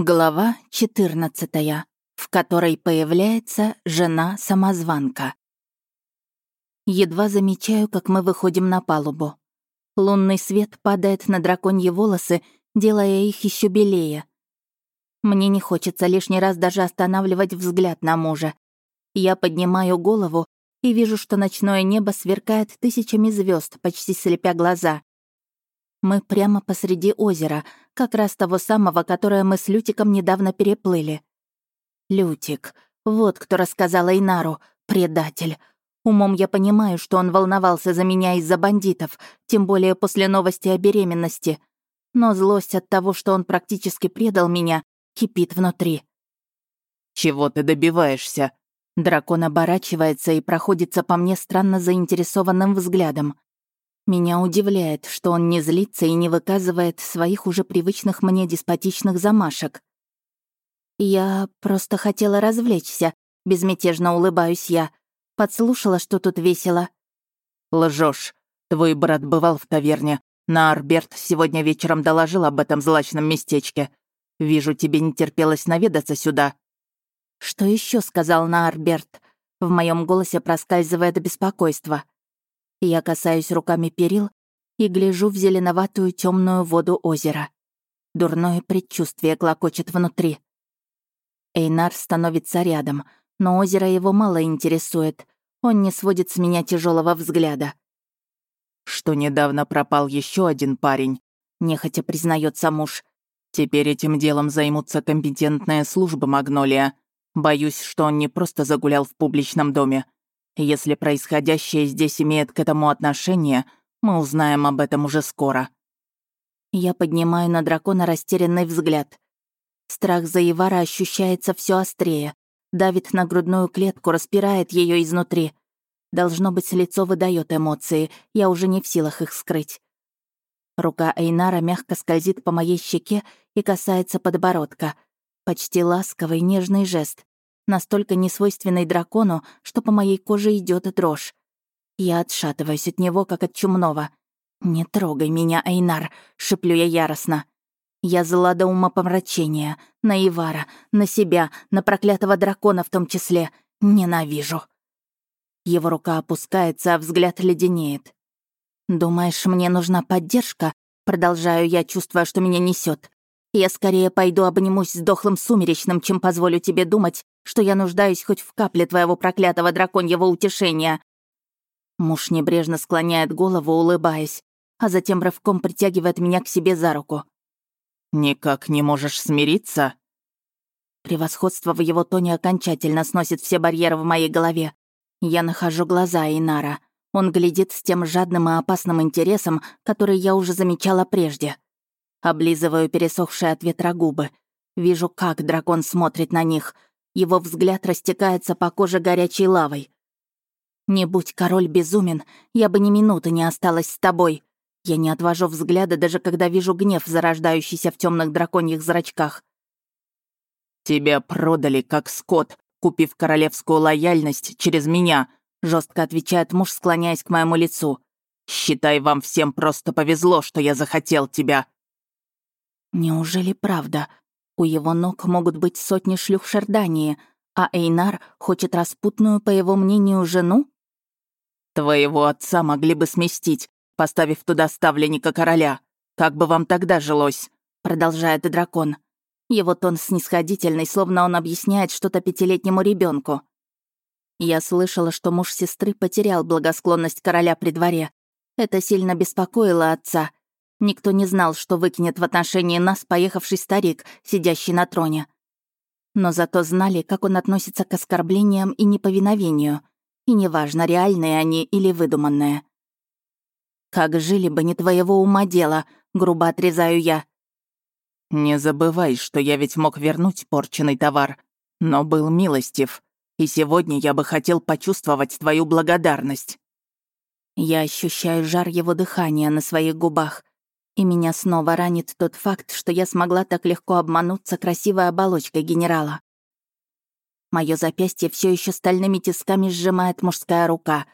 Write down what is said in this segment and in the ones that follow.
Глава 14, в которой появляется жена-самозванка. Едва замечаю, как мы выходим на палубу. Лунный свет падает на драконьи волосы, делая их еще белее. Мне не хочется лишний раз даже останавливать взгляд на мужа. Я поднимаю голову и вижу, что ночное небо сверкает тысячами звезд, почти слепя глаза. Мы прямо посреди озера, как раз того самого, которое мы с Лютиком недавно переплыли. Лютик. Вот кто рассказал Эйнару. Предатель. Умом я понимаю, что он волновался за меня из-за бандитов, тем более после новости о беременности. Но злость от того, что он практически предал меня, кипит внутри. «Чего ты добиваешься?» Дракон оборачивается и проходится по мне странно заинтересованным взглядом. Меня удивляет, что он не злится и не выказывает своих уже привычных мне деспотичных замашек. «Я просто хотела развлечься», — безмятежно улыбаюсь я. Подслушала, что тут весело. Лжешь. Твой брат бывал в таверне. На Арберт сегодня вечером доложил об этом злачном местечке. Вижу, тебе не терпелось наведаться сюда». «Что еще сказал на Арберт?» В моем голосе проскальзывает беспокойство. Я касаюсь руками перил и гляжу в зеленоватую темную воду озера. Дурное предчувствие клокочет внутри. Эйнар становится рядом, но озеро его мало интересует. Он не сводит с меня тяжелого взгляда. «Что недавно пропал еще один парень», — нехотя признается муж. «Теперь этим делом займутся компетентные службы Магнолия. Боюсь, что он не просто загулял в публичном доме. Если происходящее здесь имеет к этому отношение, мы узнаем об этом уже скоро». Я поднимаю на дракона растерянный взгляд. Страх за Ивара ощущается все острее, давит на грудную клетку, распирает ее изнутри. Должно быть, лицо выдает эмоции, я уже не в силах их скрыть. Рука Эйнара мягко скользит по моей щеке и касается подбородка. Почти ласковый, нежный жест настолько несвойственный дракону, что по моей коже идет дрожь. Я отшатываюсь от него, как от чумного. «Не трогай меня, Эйнар», — шеплю я яростно. Я зла до умопомрачения. На Ивара, на себя, на проклятого дракона в том числе. Ненавижу. Его рука опускается, а взгляд леденеет. «Думаешь, мне нужна поддержка?» Продолжаю я, чувствуя, что меня несет. «Я скорее пойду обнимусь с дохлым сумеречным, чем позволю тебе думать, что я нуждаюсь хоть в капле твоего проклятого драконьего утешения». Муж небрежно склоняет голову, улыбаясь, а затем рывком притягивает меня к себе за руку. «Никак не можешь смириться?» Превосходство в его тоне окончательно сносит все барьеры в моей голове. Я нахожу глаза Инара. Он глядит с тем жадным и опасным интересом, который я уже замечала прежде. Облизываю пересохшие от ветра губы. Вижу, как дракон смотрит на них — его взгляд растекается по коже горячей лавой. «Не будь король безумен, я бы ни минуты не осталась с тобой». Я не отвожу взгляда, даже когда вижу гнев, зарождающийся в темных драконьих зрачках. «Тебя продали, как скот, купив королевскую лояльность через меня», жестко отвечает муж, склоняясь к моему лицу. «Считай, вам всем просто повезло, что я захотел тебя». Неужели правда? У его ног могут быть сотни шлюх Шардании, а Эйнар хочет распутную, по его мнению, жену? «Твоего отца могли бы сместить, поставив туда ставленника короля. Как бы вам тогда жилось?» Продолжает дракон. Его тон снисходительный, словно он объясняет что-то пятилетнему ребенку. Я слышала, что муж сестры потерял благосклонность короля при дворе. Это сильно беспокоило отца, Никто не знал, что выкинет в отношении нас поехавший старик, сидящий на троне. Но зато знали, как он относится к оскорблениям и неповиновению. И неважно, реальные они или выдуманные. «Как жили бы не твоего ума дело», — грубо отрезаю я. «Не забывай, что я ведь мог вернуть порченный товар, но был милостив, и сегодня я бы хотел почувствовать твою благодарность». Я ощущаю жар его дыхания на своих губах, и меня снова ранит тот факт, что я смогла так легко обмануться красивой оболочкой генерала. Мое запястье все еще стальными тисками сжимает мужская рука.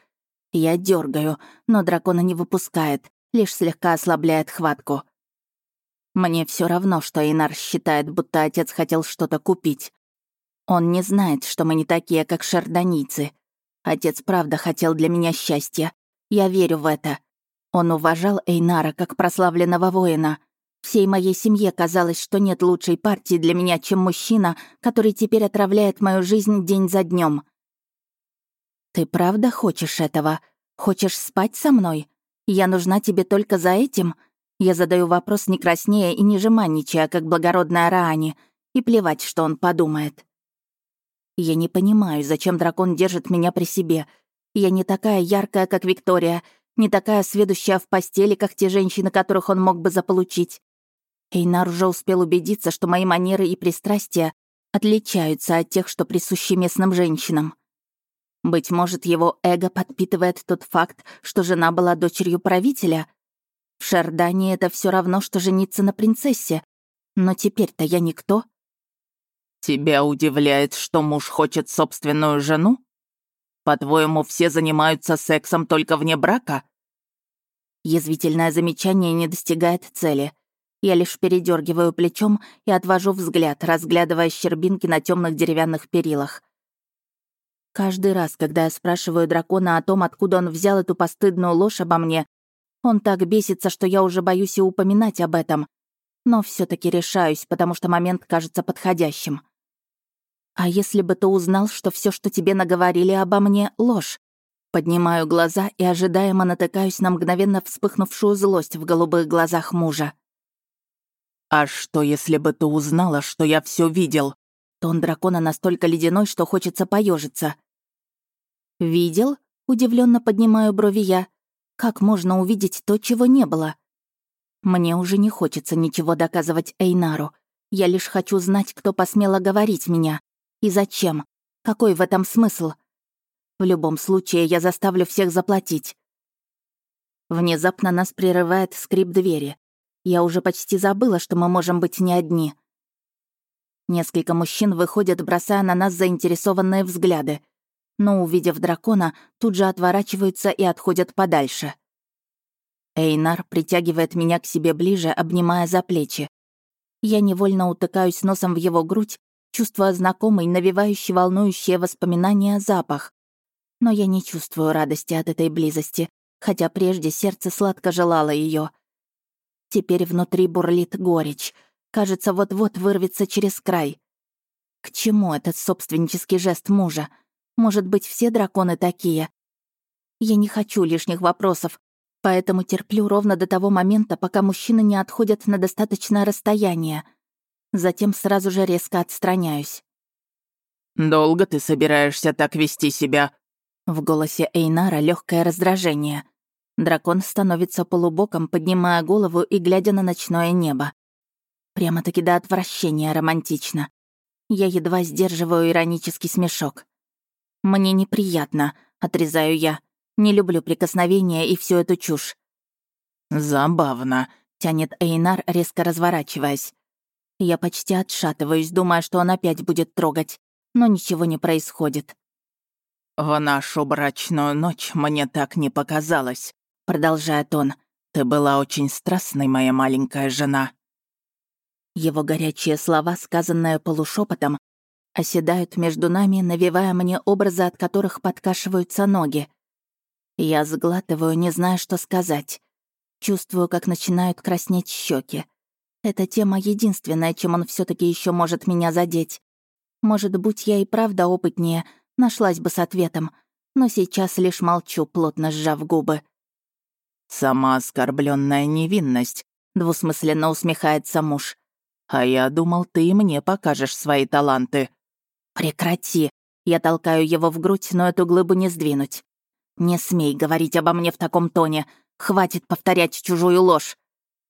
Я дергаю, но дракона не выпускает, лишь слегка ослабляет хватку. Мне все равно, что Инар считает, будто отец хотел что-то купить. Он не знает, что мы не такие, как шардонийцы. Отец правда хотел для меня счастья. Я верю в это. Он уважал Эйнара как прославленного воина. Всей моей семье казалось, что нет лучшей партии для меня, чем мужчина, который теперь отравляет мою жизнь день за днем. «Ты правда хочешь этого? Хочешь спать со мной? Я нужна тебе только за этим?» Я задаю вопрос не краснея и не жеманничая, как благородная Раани, и плевать, что он подумает. Я не понимаю, зачем дракон держит меня при себе. Я не такая яркая, как Виктория, не такая сведущая в постели, как те женщины, которых он мог бы заполучить. Эйнар уже успел убедиться, что мои манеры и пристрастия отличаются от тех, что присущи местным женщинам. Быть может, его эго подпитывает тот факт, что жена была дочерью правителя, в Шардане это все равно, что жениться на принцессе. Но теперь-то я никто. Тебя удивляет, что муж хочет собственную жену? По-твоему, все занимаются сексом только вне брака? Язвительное замечание не достигает цели. Я лишь передергиваю плечом и отвожу взгляд, разглядывая щербинки на темных деревянных перилах. Каждый раз, когда я спрашиваю дракона о том, откуда он взял эту постыдную ложь обо мне, он так бесится, что я уже боюсь и упоминать об этом. Но все таки решаюсь, потому что момент кажется подходящим. А если бы ты узнал, что все, что тебе наговорили обо мне, — ложь? Поднимаю глаза и ожидаемо натыкаюсь на мгновенно вспыхнувшую злость в голубых глазах мужа. «А что, если бы ты узнала, что я все видел?» Тон дракона настолько ледяной, что хочется поежиться. «Видел?» — удивленно поднимаю брови я. Как можно увидеть то, чего не было? Мне уже не хочется ничего доказывать Эйнару. Я лишь хочу знать, кто посмел оговорить меня. И зачем? Какой в этом смысл? В любом случае, я заставлю всех заплатить. Внезапно нас прерывает скрип двери. Я уже почти забыла, что мы можем быть не одни. Несколько мужчин выходят, бросая на нас заинтересованные взгляды но, увидев дракона, тут же отворачиваются и отходят подальше. Эйнар притягивает меня к себе ближе, обнимая за плечи. Я невольно утыкаюсь носом в его грудь, чувствуя знакомый, навевающий волнующие воспоминания запах. Но я не чувствую радости от этой близости, хотя прежде сердце сладко желало ее. Теперь внутри бурлит горечь. Кажется, вот-вот вырвется через край. К чему этот собственнический жест мужа? Может быть, все драконы такие? Я не хочу лишних вопросов, поэтому терплю ровно до того момента, пока мужчины не отходят на достаточное расстояние. Затем сразу же резко отстраняюсь. «Долго ты собираешься так вести себя?» В голосе Эйнара легкое раздражение. Дракон становится полубоком, поднимая голову и глядя на ночное небо. Прямо-таки до отвращения романтично. Я едва сдерживаю иронический смешок. «Мне неприятно», — отрезаю я. «Не люблю прикосновения и всю эту чушь». «Забавно», — тянет Эйнар, резко разворачиваясь. Я почти отшатываюсь, думая, что он опять будет трогать, но ничего не происходит. «В нашу брачную ночь мне так не показалось», — продолжает он. «Ты была очень страстной, моя маленькая жена». Его горячие слова, сказанные полушепотом, оседают между нами, навевая мне образы, от которых подкашиваются ноги. Я сглатываю, не зная, что сказать. Чувствую, как начинают краснеть щеки. Эта тема единственная, чем он все таки еще может меня задеть. Может, будь я и правда опытнее, нашлась бы с ответом, но сейчас лишь молчу, плотно сжав губы. «Сама оскорбленная невинность», — двусмысленно усмехается муж. «А я думал, ты и мне покажешь свои таланты». «Прекрати!» Я толкаю его в грудь, но эту глыбу не сдвинуть. «Не смей говорить обо мне в таком тоне. Хватит повторять чужую ложь!»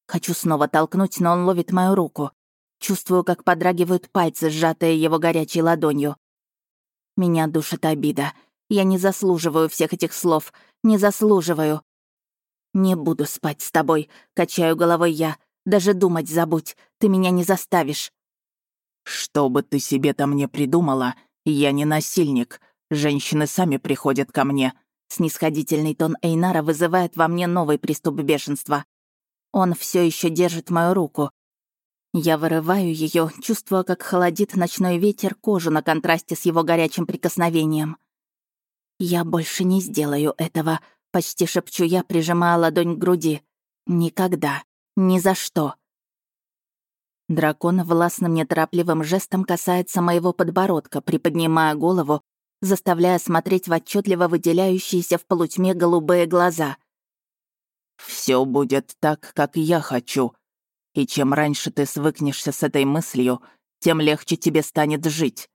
Хочу снова толкнуть, но он ловит мою руку. Чувствую, как подрагивают пальцы, сжатые его горячей ладонью. Меня душит обида. Я не заслуживаю всех этих слов. Не заслуживаю. «Не буду спать с тобой», — качаю головой я. «Даже думать забудь. Ты меня не заставишь». «Что бы ты себе там не придумала, я не насильник. Женщины сами приходят ко мне». Снисходительный тон Эйнара вызывает во мне новый приступ бешенства. Он все еще держит мою руку. Я вырываю ее, чувствуя, как холодит ночной ветер кожу на контрасте с его горячим прикосновением. «Я больше не сделаю этого», — почти шепчу я, прижимая ладонь к груди. «Никогда. Ни за что». Дракон властным неторопливым жестом касается моего подбородка, приподнимая голову, заставляя смотреть в отчетливо выделяющиеся в полутьме голубые глаза. Все будет так, как я хочу. И чем раньше ты свыкнешься с этой мыслью, тем легче тебе станет жить.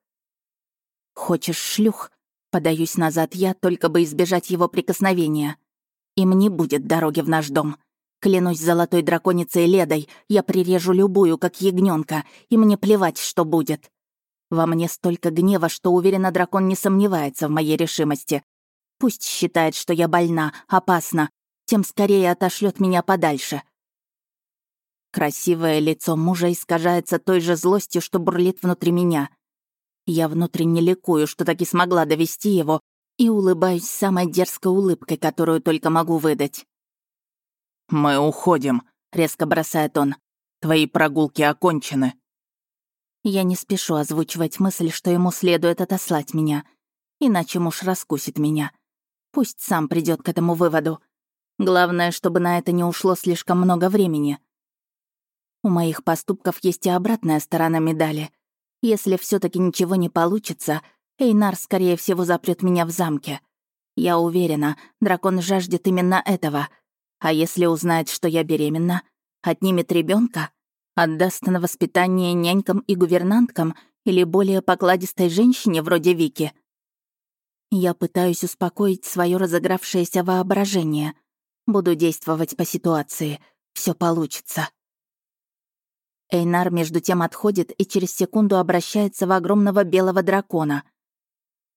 Хочешь шлюх? Подаюсь назад я, только бы избежать его прикосновения. Им не будет дороги в наш дом. Клянусь золотой драконицей Ледой, я прирежу любую, как ягненка, и мне плевать, что будет. Во мне столько гнева, что, уверена, дракон не сомневается в моей решимости. Пусть считает, что я больна, опасна, тем скорее отошлет меня подальше. Красивое лицо мужа искажается той же злостью, что бурлит внутри меня. Я внутренне ликую, что таки смогла довести его, и улыбаюсь самой дерзкой улыбкой, которую только могу выдать. «Мы уходим», — резко бросает он. «Твои прогулки окончены». Я не спешу озвучивать мысль, что ему следует отослать меня, иначе муж раскусит меня. Пусть сам придет к этому выводу. Главное, чтобы на это не ушло слишком много времени. У моих поступков есть и обратная сторона медали. Если все таки ничего не получится, Эйнар, скорее всего, запрет меня в замке. Я уверена, дракон жаждет именно этого. А если узнает, что я беременна, отнимет ребенка, отдаст на воспитание нянькам и гувернанткам или более покладистой женщине вроде Вики. Я пытаюсь успокоить свое разыгравшееся воображение — Буду действовать по ситуации. Все получится. Эйнар между тем отходит и через секунду обращается в огромного белого дракона.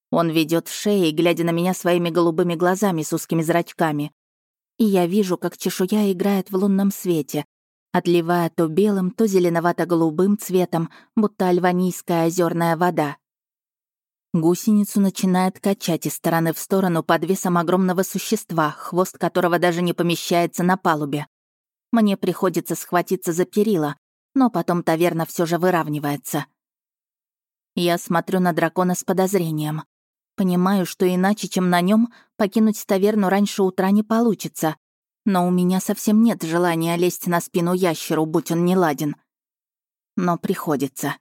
Он ведет в глядя на меня своими голубыми глазами с узкими зрачками. И я вижу, как чешуя играет в лунном свете, отливая то белым, то зеленовато-голубым цветом, будто альванийская озерная вода. Гусеницу начинает качать из стороны в сторону под весом огромного существа, хвост которого даже не помещается на палубе. Мне приходится схватиться за перила, но потом таверна все же выравнивается. Я смотрю на дракона с подозрением. Понимаю, что иначе, чем на нем, покинуть таверну раньше утра не получится. Но у меня совсем нет желания лезть на спину ящеру, будь он неладен. Но приходится.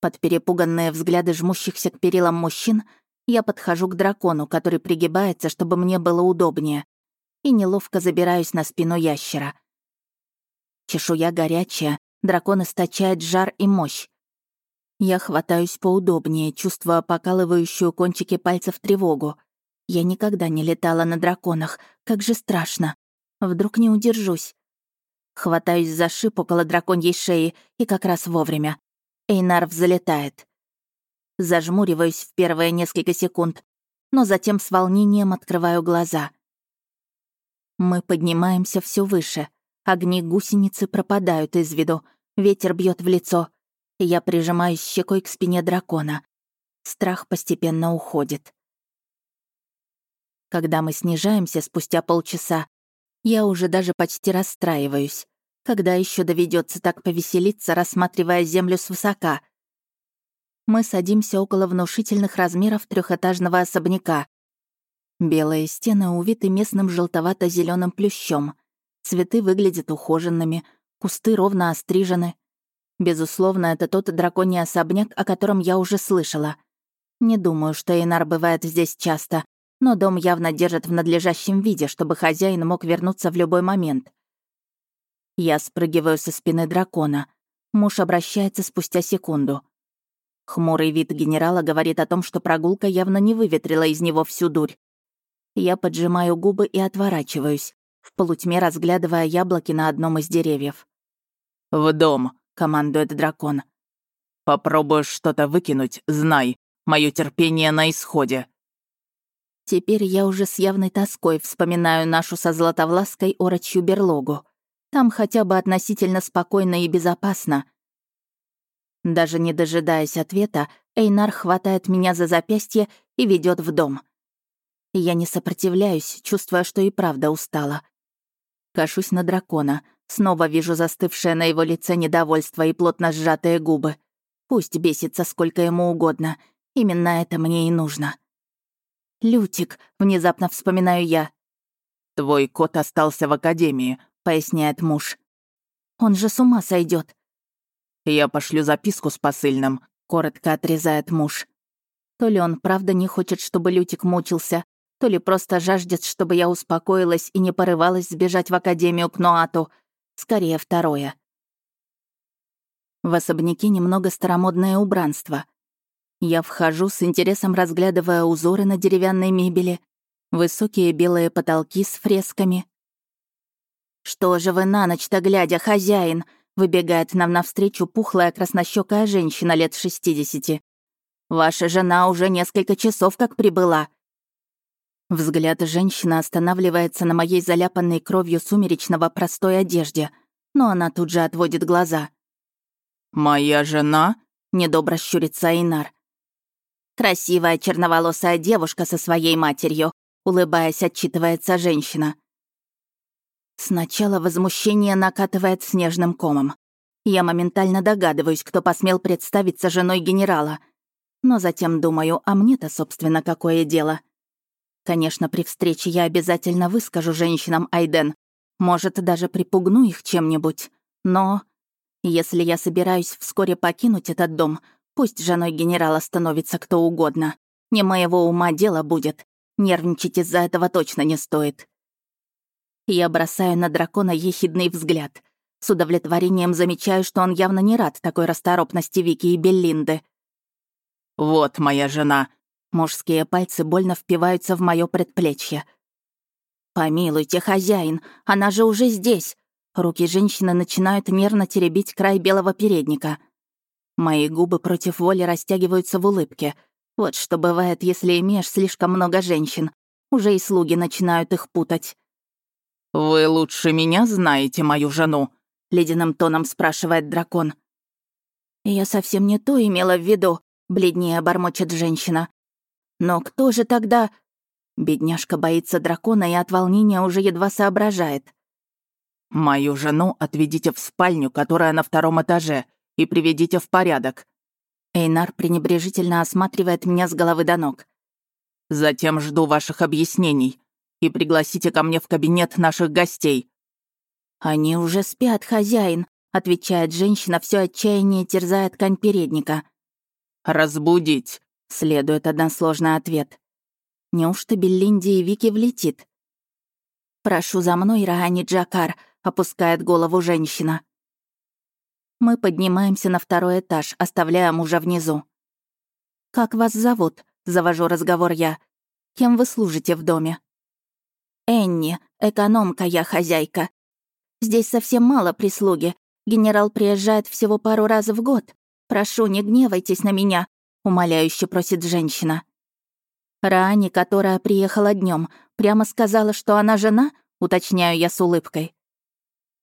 Под перепуганные взгляды жмущихся к перилам мужчин я подхожу к дракону, который пригибается, чтобы мне было удобнее, и неловко забираюсь на спину ящера. Чешуя горячая, дракон источает жар и мощь. Я хватаюсь поудобнее, чувствуя покалывающую кончики пальцев тревогу. Я никогда не летала на драконах, как же страшно. Вдруг не удержусь. Хватаюсь за шип около драконьей шеи и как раз вовремя. Эйнар взлетает. Зажмуриваюсь в первые несколько секунд, но затем с волнением открываю глаза. Мы поднимаемся все выше. Огни гусеницы пропадают из виду, ветер бьет в лицо. Я прижимаюсь щекой к спине дракона. Страх постепенно уходит. Когда мы снижаемся спустя полчаса, я уже даже почти расстраиваюсь. Когда еще доведется так повеселиться, рассматривая землю свысока? Мы садимся около внушительных размеров трехэтажного особняка. Белые стены увиты местным желтовато зеленым плющом. Цветы выглядят ухоженными, кусты ровно острижены. Безусловно, это тот драконий особняк, о котором я уже слышала. Не думаю, что Эйнар бывает здесь часто, но дом явно держат в надлежащем виде, чтобы хозяин мог вернуться в любой момент. Я спрыгиваю со спины дракона. Муж обращается спустя секунду. Хмурый вид генерала говорит о том, что прогулка явно не выветрила из него всю дурь. Я поджимаю губы и отворачиваюсь, в полутьме разглядывая яблоки на одном из деревьев. «В дом», — командует дракон. «Попробуешь что-то выкинуть, знай, мое терпение на исходе». Теперь я уже с явной тоской вспоминаю нашу со Златовлаской орочью берлогу. Там хотя бы относительно спокойно и безопасно. Даже не дожидаясь ответа, Эйнар хватает меня за запястье и ведет в дом. Я не сопротивляюсь, чувствуя, что и правда устала. Кашусь на дракона, Снова вижу застывшее на его лице недовольство и плотно сжатые губы. Пусть бесится сколько ему угодно. Именно это мне и нужно. «Лютик», — внезапно вспоминаю я. «Твой кот остался в академии», — поясняет муж. «Он же с ума сойдет. «Я пошлю записку с посыльным», — коротко отрезает муж. То ли он правда не хочет, чтобы Лютик мучился, то ли просто жаждет, чтобы я успокоилась и не порывалась сбежать в академию к Ноату. Скорее, второе. В особняке немного старомодное убранство. Я вхожу с интересом, разглядывая узоры на деревянной мебели, высокие белые потолки с фресками. «Что же вы на ночь-то глядя, хозяин?» выбегает нам навстречу пухлая краснощёкая женщина лет 60. «Ваша жена уже несколько часов как прибыла». Взгляд женщины останавливается на моей заляпанной кровью сумеречного простой одежде, но она тут же отводит глаза. «Моя жена?» — недобро щурится Айнар. «Красивая черноволосая девушка со своей матерью», — улыбаясь, отчитывается женщина. Сначала возмущение накатывает снежным комом. Я моментально догадываюсь, кто посмел представиться женой генерала. Но затем думаю, а мне-то, собственно, какое дело? Конечно, при встрече я обязательно выскажу женщинам Айден. Может, даже припугну их чем-нибудь. Но если я собираюсь вскоре покинуть этот дом, пусть женой генерала становится кто угодно. Не моего ума дело будет. Нервничать из-за этого точно не стоит. Я бросаю на дракона ехидный взгляд. С удовлетворением замечаю, что он явно не рад такой расторопности Вики и Беллинды. «Вот моя жена». Мужские пальцы больно впиваются в моё предплечье. «Помилуйте, хозяин, она же уже здесь!» Руки женщины начинают нервно теребить край белого передника. Мои губы против воли растягиваются в улыбке. Вот что бывает, если имеешь слишком много женщин. Уже и слуги начинают их путать. «Вы лучше меня знаете мою жену?» — ледяным тоном спрашивает дракон. «Я совсем не то имела в виду», — бледнее бормочет женщина. «Но кто же тогда...» Бедняжка боится дракона и от волнения уже едва соображает. «Мою жену отведите в спальню, которая на втором этаже, и приведите в порядок». Эйнар пренебрежительно осматривает меня с головы до ног. «Затем жду ваших объяснений и пригласите ко мне в кабинет наших гостей». «Они уже спят, хозяин», — отвечает женщина, все отчаяние терзая ткань передника. «Разбудить», — следует односложный ответ. Неужто Беллинди и Вики влетит? «Прошу за мной, Раани Джакар», — опускает голову женщина. Мы поднимаемся на второй этаж, оставляя мужа внизу. «Как вас зовут?» — завожу разговор я. «Кем вы служите в доме?» «Энни, экономка я хозяйка. Здесь совсем мало прислуги. Генерал приезжает всего пару раз в год. Прошу, не гневайтесь на меня», — умоляюще просит женщина. Рани, которая приехала днем, прямо сказала, что она жена, уточняю я с улыбкой.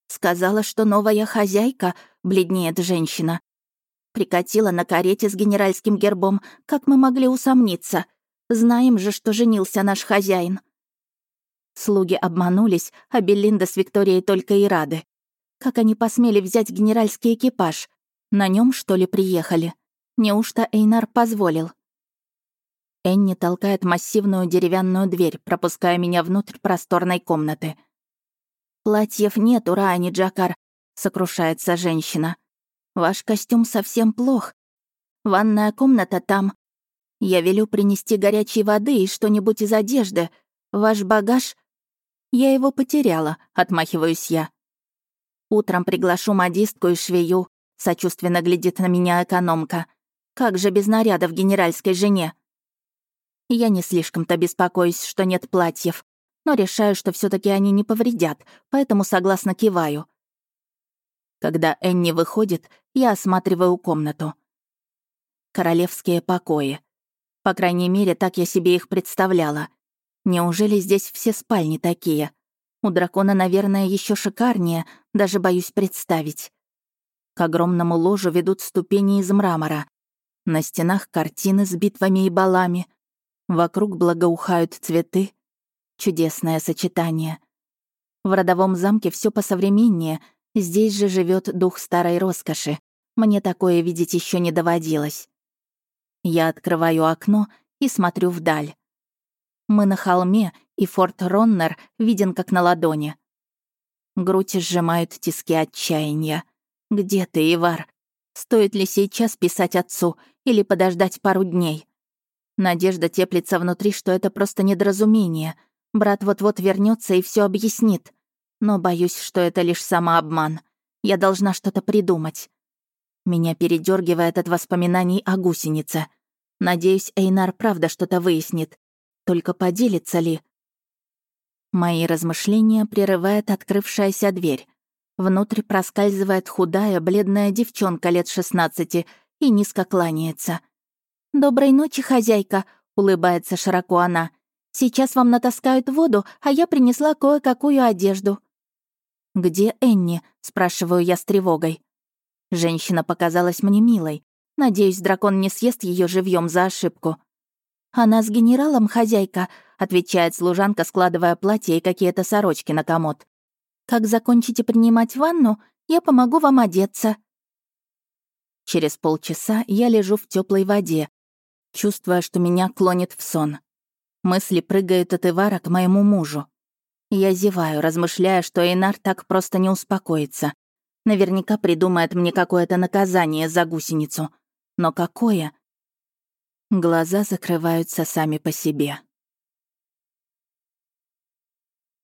Сказала, что новая хозяйка, бледнеет женщина. Прикатила на карете с генеральским гербом, как мы могли усомниться. Знаем же, что женился наш хозяин. Слуги обманулись, а Беллинда с Викторией только и рады. Как они посмели взять генеральский экипаж? На нем что ли, приехали? Неужто Эйнар позволил? Энни толкает массивную деревянную дверь, пропуская меня внутрь просторной комнаты. «Платьев нет, Раани Джакар», — сокрушается женщина. «Ваш костюм совсем плох. Ванная комната там. Я велю принести горячей воды и что-нибудь из одежды. Ваш багаж...» «Я его потеряла», — отмахиваюсь я. «Утром приглашу модистку и швею», — сочувственно глядит на меня экономка. «Как же без наряда в генеральской жене?» Я не слишком-то беспокоюсь, что нет платьев, но решаю, что все таки они не повредят, поэтому согласно киваю. Когда Энни выходит, я осматриваю комнату. Королевские покои. По крайней мере, так я себе их представляла. Неужели здесь все спальни такие? У дракона, наверное, еще шикарнее, даже боюсь представить. К огромному ложу ведут ступени из мрамора. На стенах картины с битвами и балами. Вокруг благоухают цветы. Чудесное сочетание. В родовом замке все посовременнее, Здесь же живет дух старой роскоши. Мне такое видеть еще не доводилось. Я открываю окно и смотрю вдаль. Мы на холме, и форт Роннер виден как на ладони. Грудь сжимают тиски отчаяния. «Где ты, Ивар? Стоит ли сейчас писать отцу или подождать пару дней?» Надежда теплится внутри, что это просто недоразумение. Брат вот-вот вернется и все объяснит. Но боюсь, что это лишь самообман. Я должна что-то придумать. Меня передергивает от воспоминаний о гусенице. Надеюсь, Эйнар правда что-то выяснит. Только поделится ли? Мои размышления прерывает открывшаяся дверь. Внутрь проскальзывает худая, бледная девчонка лет 16 и низко кланяется. «Доброй ночи, хозяйка», — улыбается широко она. «Сейчас вам натаскают воду, а я принесла кое-какую одежду». «Где Энни?» — спрашиваю я с тревогой. Женщина показалась мне милой. Надеюсь, дракон не съест ее живьем за ошибку. «Она с генералом, хозяйка», — отвечает служанка, складывая платье и какие-то сорочки на комод. «Как закончите принимать ванну, я помогу вам одеться». Через полчаса я лежу в теплой воде, чувствуя, что меня клонит в сон. Мысли прыгают от Ивара к моему мужу. Я зеваю, размышляя, что Эйнар так просто не успокоится. Наверняка придумает мне какое-то наказание за гусеницу. Но какое? Глаза закрываются сами по себе.